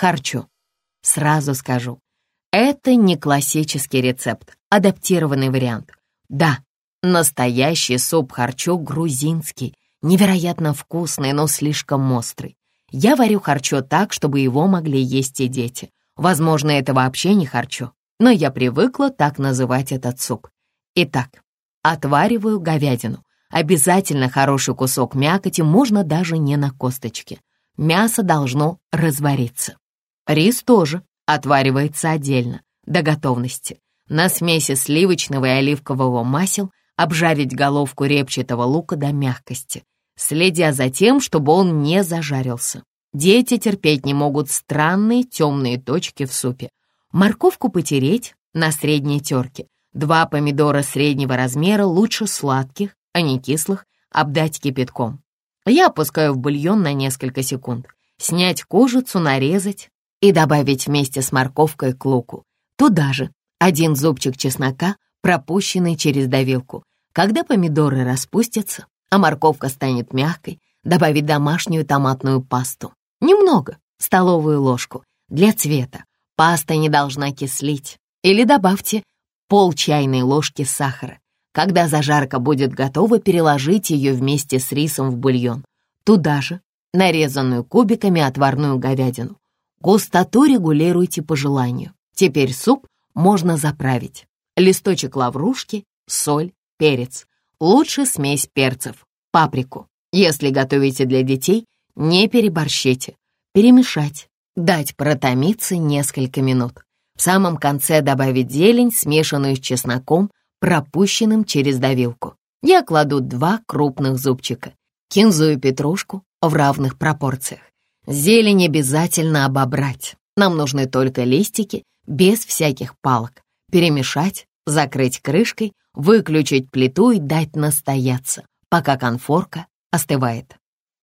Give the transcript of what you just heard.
харчо. Сразу скажу, это не классический рецепт, адаптированный вариант. Да, настоящий суп харчо грузинский, невероятно вкусный, но слишком острый. Я варю харчо так, чтобы его могли есть и дети. Возможно, это вообще не харчо, но я привыкла так называть этот суп. Итак, отвариваю говядину. Обязательно хороший кусок мякоти, можно даже не на косточке. Мясо должно развариться. Рис тоже отваривается отдельно, до готовности. На смеси сливочного и оливкового масел обжарить головку репчатого лука до мягкости, следя за тем, чтобы он не зажарился. Дети терпеть не могут странные темные точки в супе. Морковку потереть на средней терке. Два помидора среднего размера лучше сладких, а не кислых, обдать кипятком. Я опускаю в бульон на несколько секунд. Снять кожицу, нарезать и добавить вместе с морковкой к луку. Туда же один зубчик чеснока, пропущенный через давилку. Когда помидоры распустятся, а морковка станет мягкой, добавить домашнюю томатную пасту. Немного, столовую ложку, для цвета. Паста не должна кислить. Или добавьте пол чайной ложки сахара. Когда зажарка будет готова, переложите ее вместе с рисом в бульон. Туда же нарезанную кубиками отварную говядину. Густоту регулируйте по желанию. Теперь суп можно заправить. Листочек лаврушки, соль, перец. Лучше смесь перцев, паприку. Если готовите для детей, не переборщите. Перемешать, дать протомиться несколько минут. В самом конце добавить зелень, смешанную с чесноком, пропущенным через давилку. Я кладу два крупных зубчика, кинзу и петрушку в равных пропорциях. Зелень обязательно обобрать. Нам нужны только листики, без всяких палок. Перемешать, закрыть крышкой, выключить плиту и дать настояться, пока конфорка остывает.